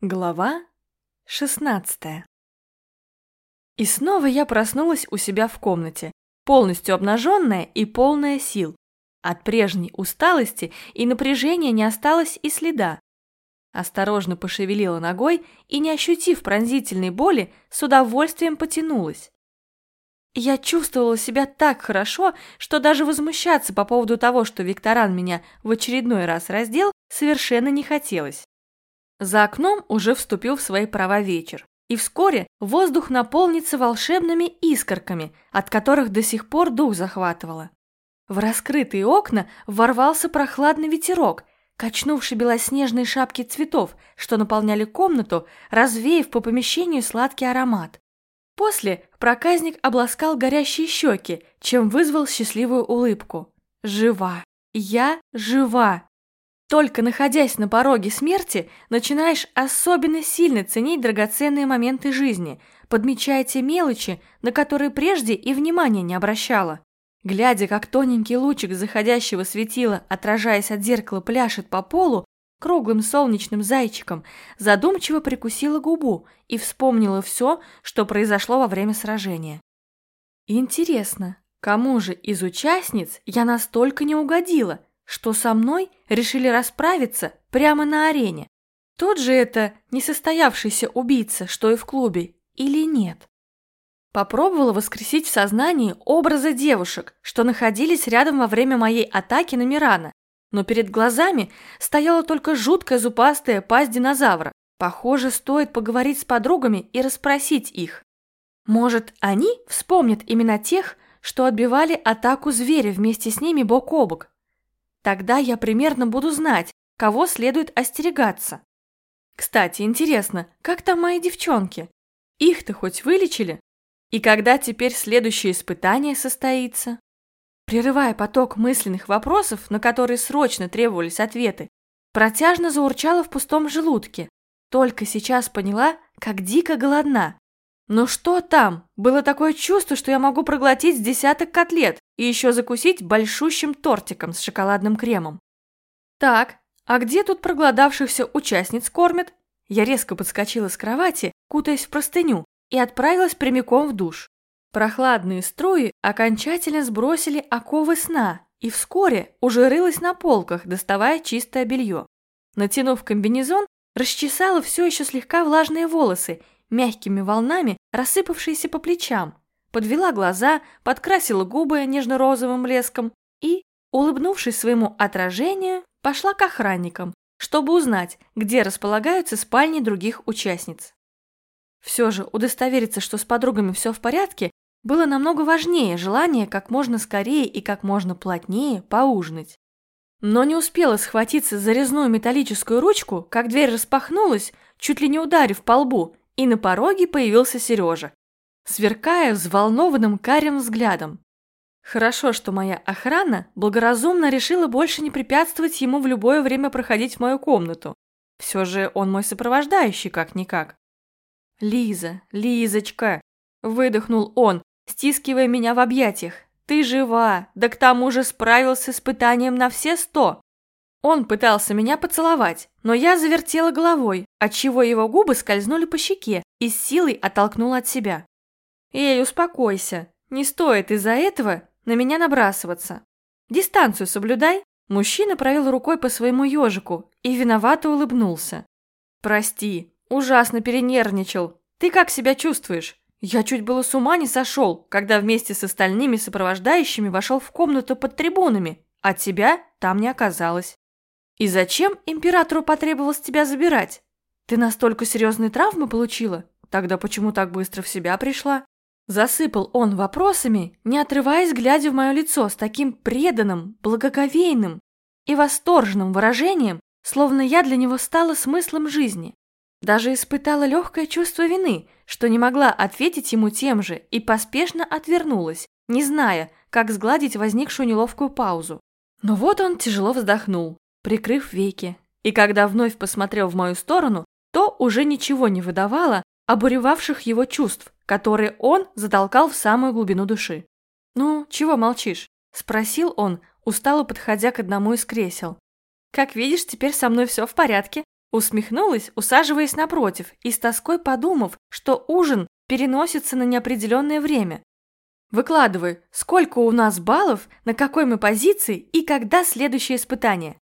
Глава 16 И снова я проснулась у себя в комнате, полностью обнаженная и полная сил. От прежней усталости и напряжения не осталось и следа. Осторожно пошевелила ногой и, не ощутив пронзительной боли, с удовольствием потянулась. Я чувствовала себя так хорошо, что даже возмущаться по поводу того, что Викторан меня в очередной раз раздел, совершенно не хотелось. За окном уже вступил в свои права вечер, и вскоре воздух наполнится волшебными искорками, от которых до сих пор дух захватывало. В раскрытые окна ворвался прохладный ветерок, качнувший белоснежные шапки цветов, что наполняли комнату, развеяв по помещению сладкий аромат. После проказник обласкал горящие щеки, чем вызвал счастливую улыбку. «Жива! Я жива!» Только находясь на пороге смерти, начинаешь особенно сильно ценить драгоценные моменты жизни, подмечая те мелочи, на которые прежде и внимания не обращала. Глядя, как тоненький лучик заходящего светила, отражаясь от зеркала, пляшет по полу, круглым солнечным зайчиком, задумчиво прикусила губу и вспомнила все, что произошло во время сражения. Интересно, кому же из участниц я настолько не угодила – что со мной решили расправиться прямо на арене. Тот же это несостоявшийся убийца, что и в клубе, или нет? Попробовала воскресить в сознании образы девушек, что находились рядом во время моей атаки на Мирана, но перед глазами стояла только жуткая зубастая пасть динозавра. Похоже, стоит поговорить с подругами и расспросить их. Может, они вспомнят имена тех, что отбивали атаку зверя вместе с ними бок о бок, Тогда я примерно буду знать, кого следует остерегаться. Кстати, интересно, как там мои девчонки? Их-то хоть вылечили? И когда теперь следующее испытание состоится? Прерывая поток мысленных вопросов, на которые срочно требовались ответы, протяжно заурчала в пустом желудке. Только сейчас поняла, как дико голодна. Но что там? Было такое чувство, что я могу проглотить десяток котлет и еще закусить большущим тортиком с шоколадным кремом. Так, а где тут проголодавшихся участниц кормят? Я резко подскочила с кровати, кутаясь в простыню, и отправилась прямиком в душ. Прохладные струи окончательно сбросили оковы сна, и вскоре уже рылась на полках, доставая чистое белье. Натянув комбинезон, расчесала все еще слегка влажные волосы мягкими волнами, рассыпавшиеся по плечам, подвела глаза, подкрасила губы нежно-розовым блеском и, улыбнувшись своему отражению, пошла к охранникам, чтобы узнать, где располагаются спальни других участниц. Все же удостовериться, что с подругами все в порядке, было намного важнее желания как можно скорее и как можно плотнее поужинать. Но не успела схватиться за резную металлическую ручку, как дверь распахнулась, чуть ли не ударив по лбу, и на пороге появился Сережа, сверкая взволнованным карим взглядом. Хорошо, что моя охрана благоразумно решила больше не препятствовать ему в любое время проходить в мою комнату. Все же он мой сопровождающий, как-никак. «Лиза, Лизочка!» – выдохнул он, стискивая меня в объятиях. «Ты жива, да к тому же справился с испытанием на все сто!» Он пытался меня поцеловать, но я завертела головой, отчего его губы скользнули по щеке и с силой оттолкнула от себя. «Эй, успокойся, не стоит из-за этого на меня набрасываться. Дистанцию соблюдай». Мужчина провел рукой по своему ежику и виновато улыбнулся. «Прости, ужасно перенервничал. Ты как себя чувствуешь? Я чуть было с ума не сошел, когда вместе с остальными сопровождающими вошел в комнату под трибунами, а тебя там не оказалось». И зачем императору потребовалось тебя забирать? Ты настолько серьезные травмы получила? Тогда почему так быстро в себя пришла? Засыпал он вопросами, не отрываясь, глядя в мое лицо с таким преданным, благоговейным и восторженным выражением, словно я для него стала смыслом жизни. Даже испытала легкое чувство вины, что не могла ответить ему тем же и поспешно отвернулась, не зная, как сгладить возникшую неловкую паузу. Но вот он тяжело вздохнул, прикрыв веки, и когда вновь посмотрел в мою сторону, то уже ничего не выдавало обуревавших его чувств, которые он затолкал в самую глубину души. «Ну, чего молчишь?» – спросил он, устало подходя к одному из кресел. «Как видишь, теперь со мной все в порядке», Усмехнулась, усаживаясь напротив, и с тоской подумав, что ужин переносится на неопределенное время. Выкладывай, сколько у нас баллов, на какой мы позиции и когда следующее испытание.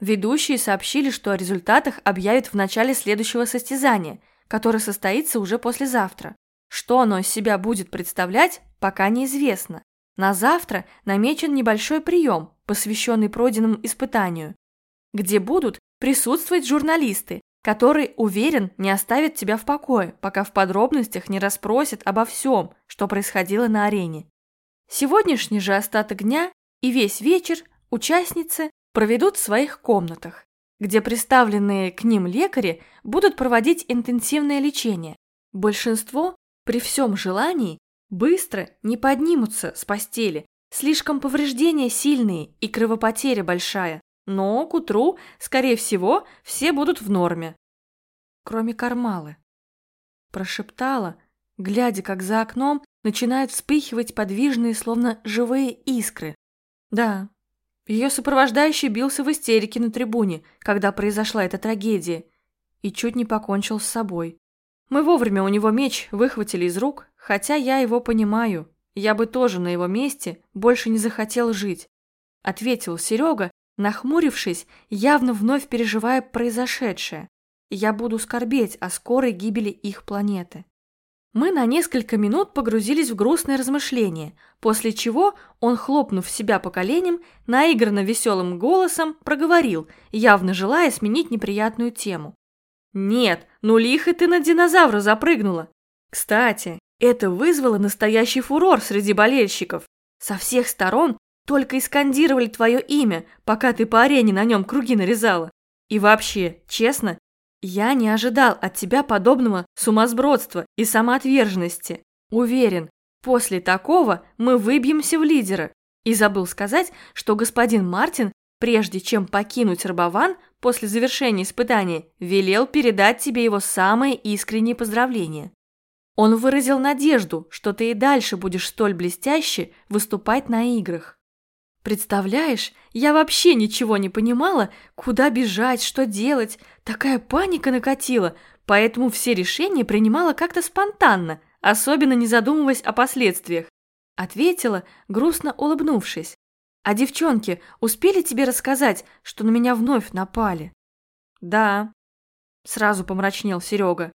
Ведущие сообщили, что о результатах объявят в начале следующего состязания, которое состоится уже послезавтра. Что оно из себя будет представлять, пока неизвестно. На завтра намечен небольшой прием, посвященный пройденному испытанию, где будут присутствовать журналисты, которые, уверен, не оставят тебя в покое, пока в подробностях не расспросят обо всем, что происходило на арене. Сегодняшний же остаток дня и весь вечер участницы проведут в своих комнатах, где представленные к ним лекари будут проводить интенсивное лечение. Большинство, при всем желании, быстро не поднимутся с постели, слишком повреждения сильные и кровопотеря большая, но к утру, скорее всего, все будут в норме. Кроме Кармалы. Прошептала, глядя, как за окном начинают вспыхивать подвижные, словно живые искры. Да, ее сопровождающий бился в истерике на трибуне, когда произошла эта трагедия, и чуть не покончил с собой. Мы вовремя у него меч выхватили из рук, хотя я его понимаю. Я бы тоже на его месте больше не захотел жить. Ответил Серега, нахмурившись, явно вновь переживая произошедшее. Я буду скорбеть о скорой гибели их планеты. Мы на несколько минут погрузились в грустные размышления, после чего он, хлопнув себя по коленям, наигранно веселым голосом проговорил, явно желая сменить неприятную тему. «Нет, ну лихо ты на динозавра запрыгнула. Кстати, это вызвало настоящий фурор среди болельщиков. Со всех сторон только и скандировали твое имя, пока ты по арене на нем круги нарезала. И вообще, честно, я не ожидал от тебя подобного сумасбродства и самоотверженности. Уверен, после такого мы выбьемся в лидера. И забыл сказать, что господин Мартин, прежде чем покинуть Рабован после завершения испытания, велел передать тебе его самые искренние поздравления. Он выразил надежду, что ты и дальше будешь столь блестяще выступать на играх. Представляешь, я вообще ничего не понимала, куда бежать, что делать. Такая паника накатила, поэтому все решения принимала как-то спонтанно, особенно не задумываясь о последствиях. Ответила, грустно улыбнувшись. А девчонки успели тебе рассказать, что на меня вновь напали? Да. Сразу помрачнел Серега.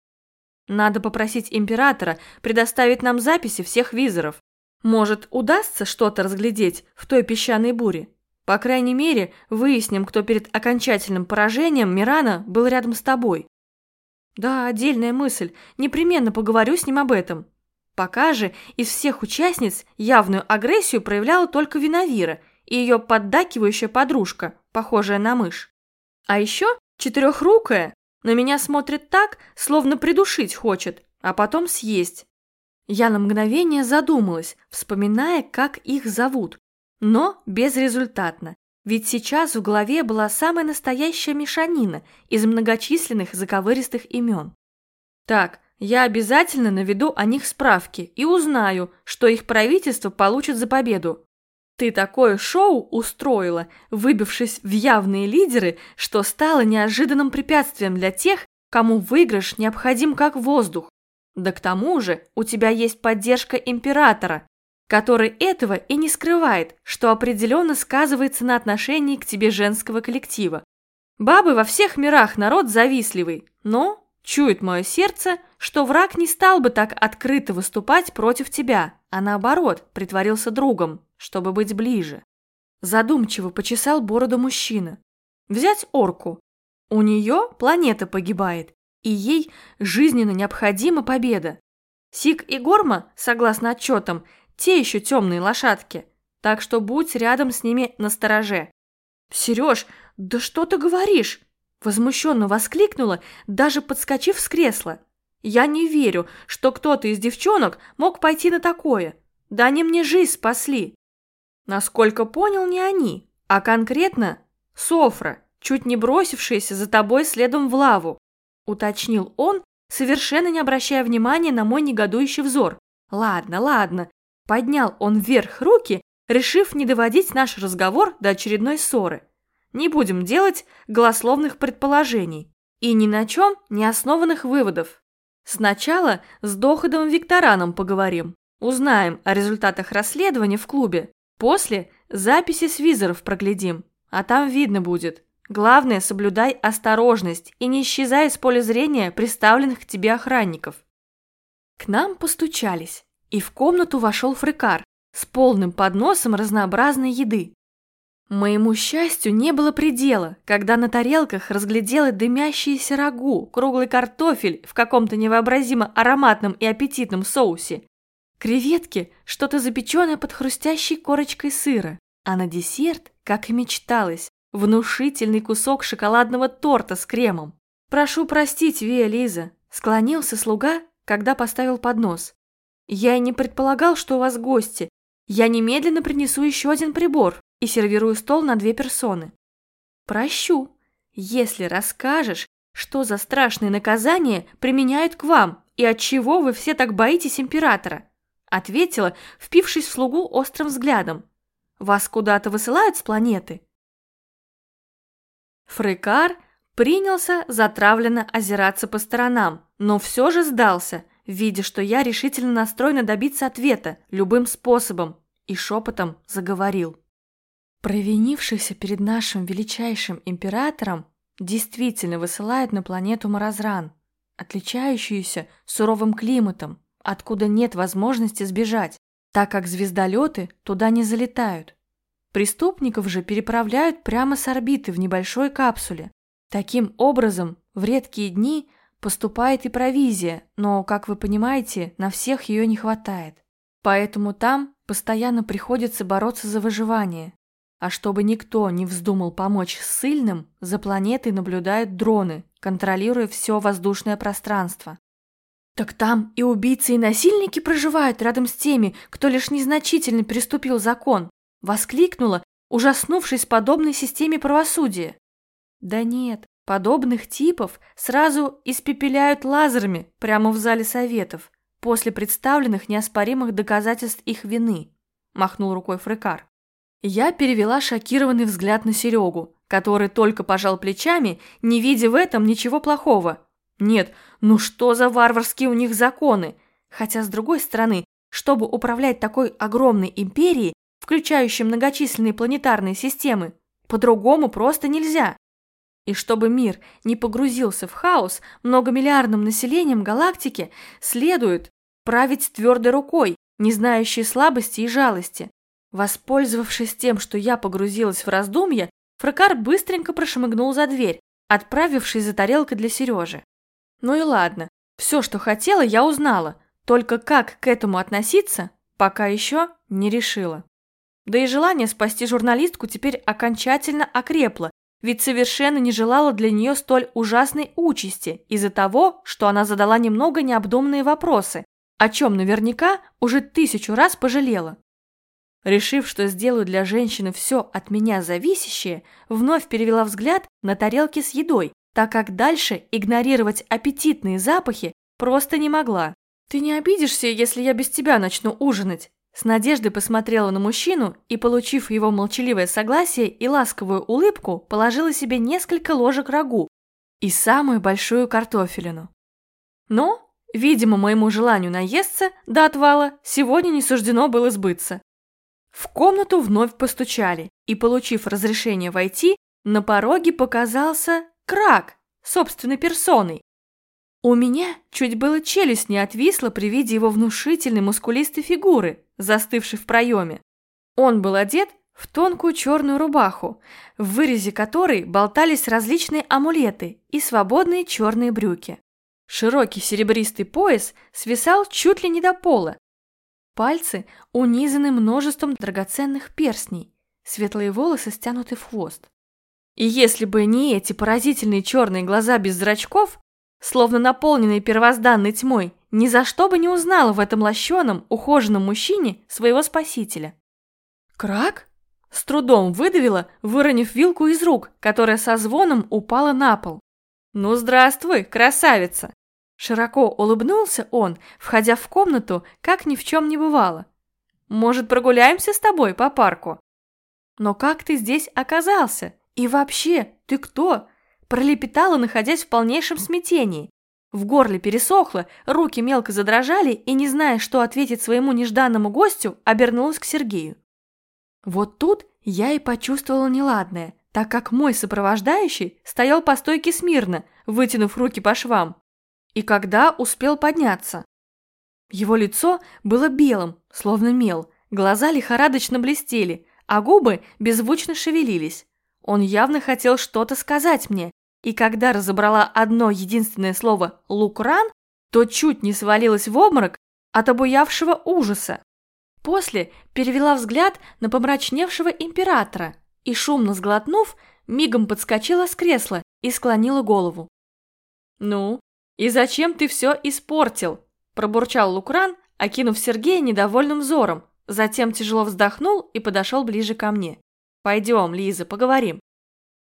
Надо попросить императора предоставить нам записи всех визоров. Может, удастся что-то разглядеть в той песчаной буре? По крайней мере, выясним, кто перед окончательным поражением Мирана был рядом с тобой. Да, отдельная мысль. Непременно поговорю с ним об этом. Пока же из всех участниц явную агрессию проявляла только Виновира и ее поддакивающая подружка, похожая на мышь. А еще четырехрукая на меня смотрит так, словно придушить хочет, а потом съесть. Я на мгновение задумалась, вспоминая, как их зовут, но безрезультатно, ведь сейчас в голове была самая настоящая мешанина из многочисленных заковыристых имен. Так, я обязательно наведу о них справки и узнаю, что их правительство получит за победу. Ты такое шоу устроила, выбившись в явные лидеры, что стало неожиданным препятствием для тех, кому выигрыш необходим как воздух. Да к тому же у тебя есть поддержка императора, который этого и не скрывает, что определенно сказывается на отношении к тебе женского коллектива. Бабы во всех мирах народ завистливый, но чует мое сердце, что враг не стал бы так открыто выступать против тебя, а наоборот, притворился другом, чтобы быть ближе. Задумчиво почесал бороду мужчина. Взять орку. У нее планета погибает, и ей жизненно необходима победа. Сик и Горма, согласно отчетам, те еще темные лошадки, так что будь рядом с ними на стороже. «Сереж, да что ты говоришь?» Возмущенно воскликнула, даже подскочив с кресла. «Я не верю, что кто-то из девчонок мог пойти на такое. Да они мне жизнь спасли». Насколько понял, не они, а конкретно Софра, чуть не бросившаяся за тобой следом в лаву. – уточнил он, совершенно не обращая внимания на мой негодующий взор. «Ладно, ладно». Поднял он вверх руки, решив не доводить наш разговор до очередной ссоры. Не будем делать голословных предположений. и ни на чем не основанных выводов. Сначала с доходом Виктораном поговорим, узнаем о результатах расследования в клубе, после записи с визоров проглядим, а там видно будет. Главное, соблюдай осторожность и не исчезай из поля зрения представленных к тебе охранников. К нам постучались, и в комнату вошел фрикар с полным подносом разнообразной еды. Моему счастью не было предела, когда на тарелках разглядела дымящиеся рагу, круглый картофель в каком-то невообразимо ароматном и аппетитном соусе, креветки, что-то запеченное под хрустящей корочкой сыра, а на десерт, как и мечталось, внушительный кусок шоколадного торта с кремом. «Прошу простить, Вия Лиза», – склонился слуга, когда поставил поднос. «Я и не предполагал, что у вас гости. Я немедленно принесу еще один прибор, и сервирую стол на две персоны. Прощу, если расскажешь, что за страшные наказания применяют к вам и от чего вы все так боитесь императора, ответила, впившись в слугу острым взглядом. Вас куда-то высылают с планеты? Фрекар принялся затравленно озираться по сторонам, но все же сдался, видя, что я решительно настроена добиться ответа любым способом, и шепотом заговорил. Провинившихся перед нашим величайшим императором действительно высылают на планету Маразран, отличающуюся суровым климатом, откуда нет возможности сбежать, так как звездолеты туда не залетают. Преступников же переправляют прямо с орбиты в небольшой капсуле. Таким образом, в редкие дни поступает и провизия, но, как вы понимаете, на всех ее не хватает. Поэтому там постоянно приходится бороться за выживание. А чтобы никто не вздумал помочь ссыльным, за планетой наблюдают дроны, контролируя все воздушное пространство. Так там и убийцы, и насильники проживают рядом с теми, кто лишь незначительно переступил закон, воскликнула, ужаснувшись подобной системе правосудия. Да нет, подобных типов сразу испепеляют лазерами прямо в зале советов, после представленных неоспоримых доказательств их вины, махнул рукой Фрекар. Я перевела шокированный взгляд на Серегу, который только пожал плечами, не видя в этом ничего плохого. Нет, ну что за варварские у них законы? Хотя, с другой стороны, чтобы управлять такой огромной империей, включающей многочисленные планетарные системы, по-другому просто нельзя. И чтобы мир не погрузился в хаос многомиллиардным населением галактики, следует править твердой рукой, не знающей слабости и жалости, Воспользовавшись тем, что я погрузилась в раздумья, Фракар быстренько прошмыгнул за дверь, отправившись за тарелкой для Сережи. Ну и ладно, все, что хотела, я узнала, только как к этому относиться, пока еще не решила. Да и желание спасти журналистку теперь окончательно окрепло, ведь совершенно не желала для нее столь ужасной участи из-за того, что она задала немного необдуманные вопросы, о чем наверняка уже тысячу раз пожалела. Решив, что сделаю для женщины все от меня зависящее, вновь перевела взгляд на тарелки с едой, так как дальше игнорировать аппетитные запахи просто не могла. «Ты не обидишься, если я без тебя начну ужинать?» С надеждой посмотрела на мужчину и, получив его молчаливое согласие и ласковую улыбку, положила себе несколько ложек рагу и самую большую картофелину. Но, видимо, моему желанию наесться до отвала сегодня не суждено было сбыться. В комнату вновь постучали, и, получив разрешение войти, на пороге показался Крак, собственной персоной. У меня чуть было челюсть не отвисла при виде его внушительной мускулистой фигуры, застывшей в проеме. Он был одет в тонкую черную рубаху, в вырезе которой болтались различные амулеты и свободные черные брюки. Широкий серебристый пояс свисал чуть ли не до пола, Пальцы унизаны множеством драгоценных перстней, светлые волосы стянуты в хвост. И если бы не эти поразительные черные глаза без зрачков, словно наполненные первозданной тьмой, ни за что бы не узнала в этом лощеном, ухоженном мужчине своего спасителя. «Крак?» С трудом выдавила, выронив вилку из рук, которая со звоном упала на пол. «Ну, здравствуй, красавица!» Широко улыбнулся он, входя в комнату, как ни в чем не бывало. «Может, прогуляемся с тобой по парку?» «Но как ты здесь оказался? И вообще, ты кто? Пролепетала, находясь в полнейшем смятении. В горле пересохло, руки мелко задрожали и, не зная, что ответить своему нежданному гостю, обернулась к Сергею. Вот тут я и почувствовала неладное, так как мой сопровождающий стоял по стойке смирно, вытянув руки по швам. И когда успел подняться? Его лицо было белым, словно мел, глаза лихорадочно блестели, а губы беззвучно шевелились. Он явно хотел что-то сказать мне, и когда разобрала одно единственное слово «лукран», то чуть не свалилась в обморок от обуявшего ужаса. После перевела взгляд на помрачневшего императора и, шумно сглотнув, мигом подскочила с кресла и склонила голову. «Ну, и зачем ты все испортил?» – пробурчал Лукран, окинув Сергея недовольным взором, затем тяжело вздохнул и подошел ближе ко мне. «Пойдем, Лиза, поговорим».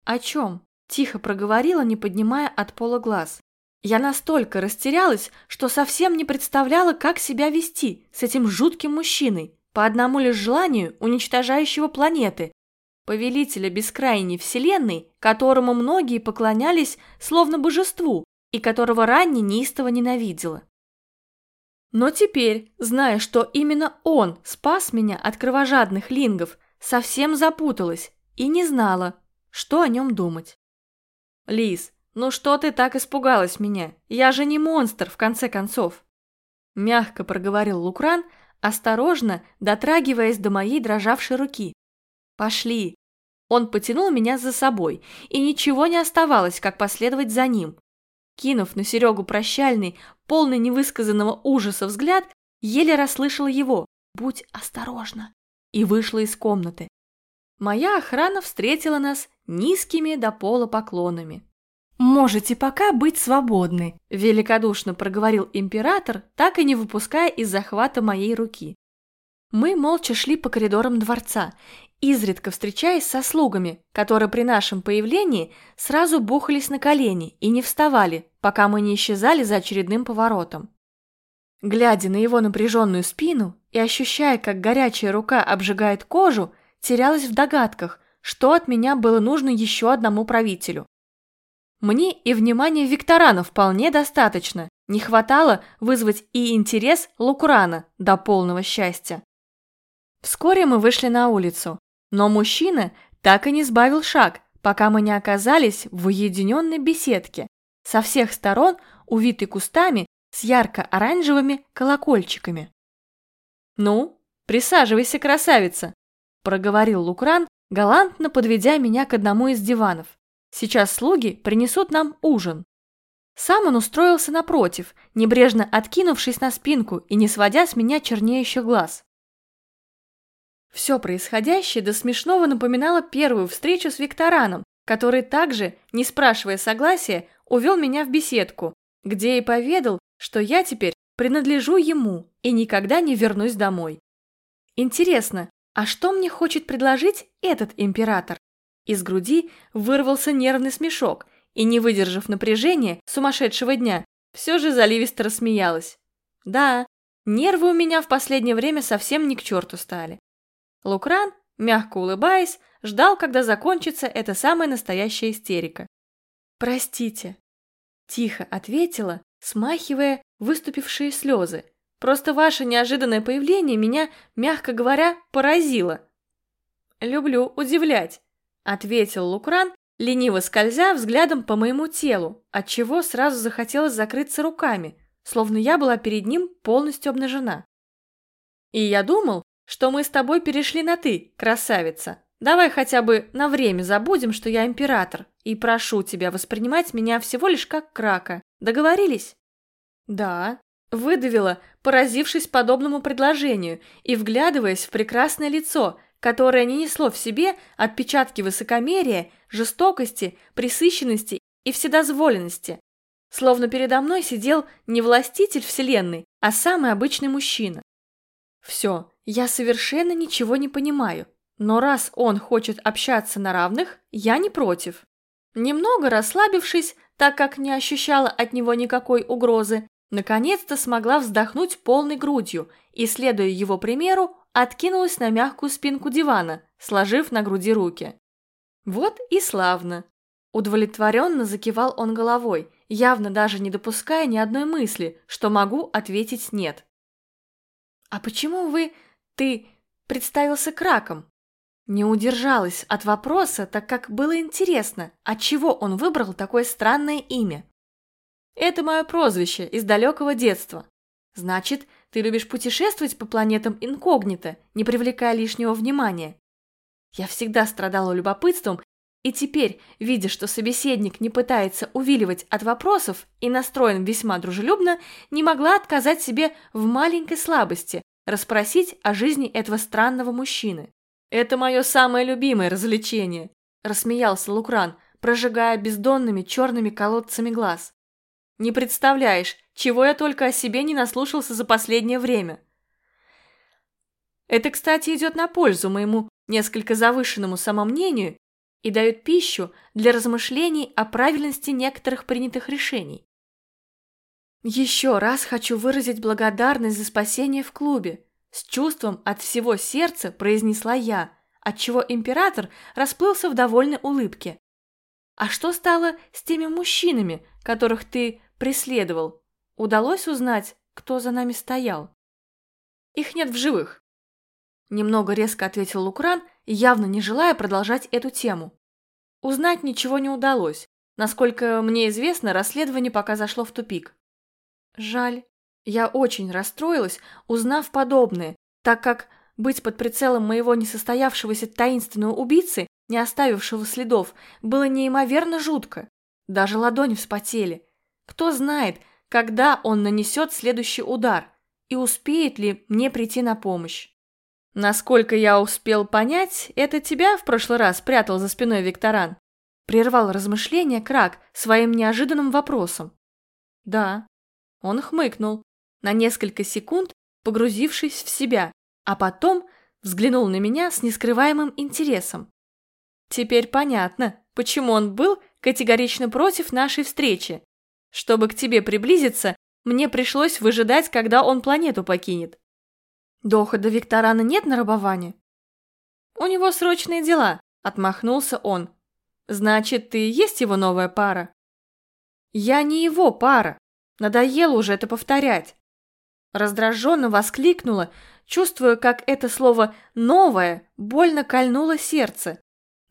«О чем?» Тихо проговорила, не поднимая от пола глаз. Я настолько растерялась, что совсем не представляла, как себя вести с этим жутким мужчиной, по одному лишь желанию уничтожающего планеты, повелителя бескрайней вселенной, которому многие поклонялись словно божеству и которого ранее неистово ненавидела. Но теперь, зная, что именно он спас меня от кровожадных лингов, совсем запуталась и не знала, что о нем думать. «Лис, ну что ты так испугалась меня? Я же не монстр, в конце концов!» Мягко проговорил Лукран, осторожно дотрагиваясь до моей дрожавшей руки. «Пошли!» Он потянул меня за собой, и ничего не оставалось, как последовать за ним. Кинув на Серегу прощальный, полный невысказанного ужаса взгляд, еле расслышала его «Будь осторожна!» и вышла из комнаты. Моя охрана встретила нас низкими до пола поклонами. «Можете пока быть свободны», – великодушно проговорил император, так и не выпуская из захвата моей руки. Мы молча шли по коридорам дворца, изредка встречаясь со слугами, которые при нашем появлении сразу бухались на колени и не вставали, пока мы не исчезали за очередным поворотом. Глядя на его напряженную спину и ощущая, как горячая рука обжигает кожу, терялась в догадках, что от меня было нужно еще одному правителю. Мне и внимания Викторана вполне достаточно, не хватало вызвать и интерес Лукурана до полного счастья. Вскоре мы вышли на улицу, но мужчина так и не сбавил шаг, пока мы не оказались в уединенной беседке, со всех сторон увитой кустами с ярко-оранжевыми колокольчиками. «Ну, присаживайся, красавица!» Проговорил Лукран, галантно подведя меня к одному из диванов. Сейчас слуги принесут нам ужин. Сам он устроился напротив, небрежно откинувшись на спинку и не сводя с меня чернеющих глаз. Все происходящее до смешного напоминало первую встречу с Виктораном, который также, не спрашивая согласия, увел меня в беседку, где и поведал, что я теперь принадлежу ему и никогда не вернусь домой. Интересно, а что мне хочет предложить этот император? Из груди вырвался нервный смешок, и, не выдержав напряжения сумасшедшего дня, все же заливисто рассмеялась. Да, нервы у меня в последнее время совсем не к черту стали. Лукран, мягко улыбаясь, ждал, когда закончится эта самая настоящая истерика. «Простите», – тихо ответила, смахивая выступившие слезы, Просто ваше неожиданное появление меня, мягко говоря, поразило. Люблю удивлять, ответил Лукран, лениво скользя взглядом по моему телу, отчего сразу захотелось закрыться руками, словно я была перед ним полностью обнажена. И я думал, что мы с тобой перешли на «ты», красавица. Давай хотя бы на время забудем, что я император, и прошу тебя воспринимать меня всего лишь как крака. Договорились? Да, Выдавила, поразившись подобному предложению и вглядываясь в прекрасное лицо, которое не несло в себе отпечатки высокомерия, жестокости, присыщенности и вседозволенности. Словно передо мной сидел не властитель вселенной, а самый обычный мужчина. Все, я совершенно ничего не понимаю, но раз он хочет общаться на равных, я не против. Немного расслабившись, так как не ощущала от него никакой угрозы, Наконец-то смогла вздохнуть полной грудью и, следуя его примеру, откинулась на мягкую спинку дивана, сложив на груди руки. Вот и славно. Удовлетворенно закивал он головой, явно даже не допуская ни одной мысли, что могу ответить «нет». «А почему вы... ты представился краком?» Не удержалась от вопроса, так как было интересно, отчего он выбрал такое странное имя. «Это мое прозвище из далекого детства. Значит, ты любишь путешествовать по планетам инкогнито, не привлекая лишнего внимания?» Я всегда страдала любопытством и теперь, видя, что собеседник не пытается увиливать от вопросов и настроен весьма дружелюбно, не могла отказать себе в маленькой слабости расспросить о жизни этого странного мужчины. «Это мое самое любимое развлечение», – рассмеялся Лукран, прожигая бездонными черными колодцами глаз. «Не представляешь, чего я только о себе не наслушался за последнее время». Это, кстати, идет на пользу моему несколько завышенному самомнению и дают пищу для размышлений о правильности некоторых принятых решений. Еще раз хочу выразить благодарность за спасение в клубе. С чувством от всего сердца произнесла я, отчего император расплылся в довольной улыбке. А что стало с теми мужчинами, которых ты преследовал? Удалось узнать, кто за нами стоял? Их нет в живых. Немного резко ответил Лукран, явно не желая продолжать эту тему. Узнать ничего не удалось. Насколько мне известно, расследование пока зашло в тупик. Жаль. Я очень расстроилась, узнав подобное, так как быть под прицелом моего несостоявшегося таинственного убийцы, не оставившего следов, было неимоверно жутко. Даже ладони вспотели. Кто знает, когда он нанесет следующий удар, и успеет ли мне прийти на помощь. «Насколько я успел понять, это тебя в прошлый раз прятал за спиной Викторан?» Прервал размышления Крак своим неожиданным вопросом. «Да». Он хмыкнул, на несколько секунд погрузившись в себя, а потом взглянул на меня с нескрываемым интересом. Теперь понятно, почему он был категорично против нашей встречи. Чтобы к тебе приблизиться, мне пришлось выжидать, когда он планету покинет. Дохода Викторана нет на рабование? У него срочные дела, отмахнулся он. Значит, ты есть его новая пара? Я не его пара. Надоело уже это повторять. Раздраженно воскликнула, чувствуя, как это слово «новое» больно кольнуло сердце,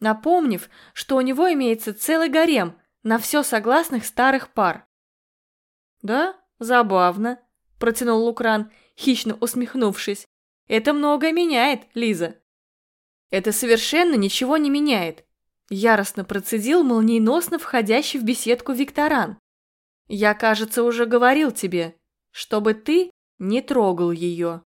напомнив, что у него имеется целый гарем на все согласных старых пар. «Да, забавно», – протянул Лукран, хищно усмехнувшись. «Это многое меняет, Лиза». «Это совершенно ничего не меняет», – яростно процедил молниеносно входящий в беседку Викторан. «Я, кажется, уже говорил тебе, чтобы ты не трогал ее».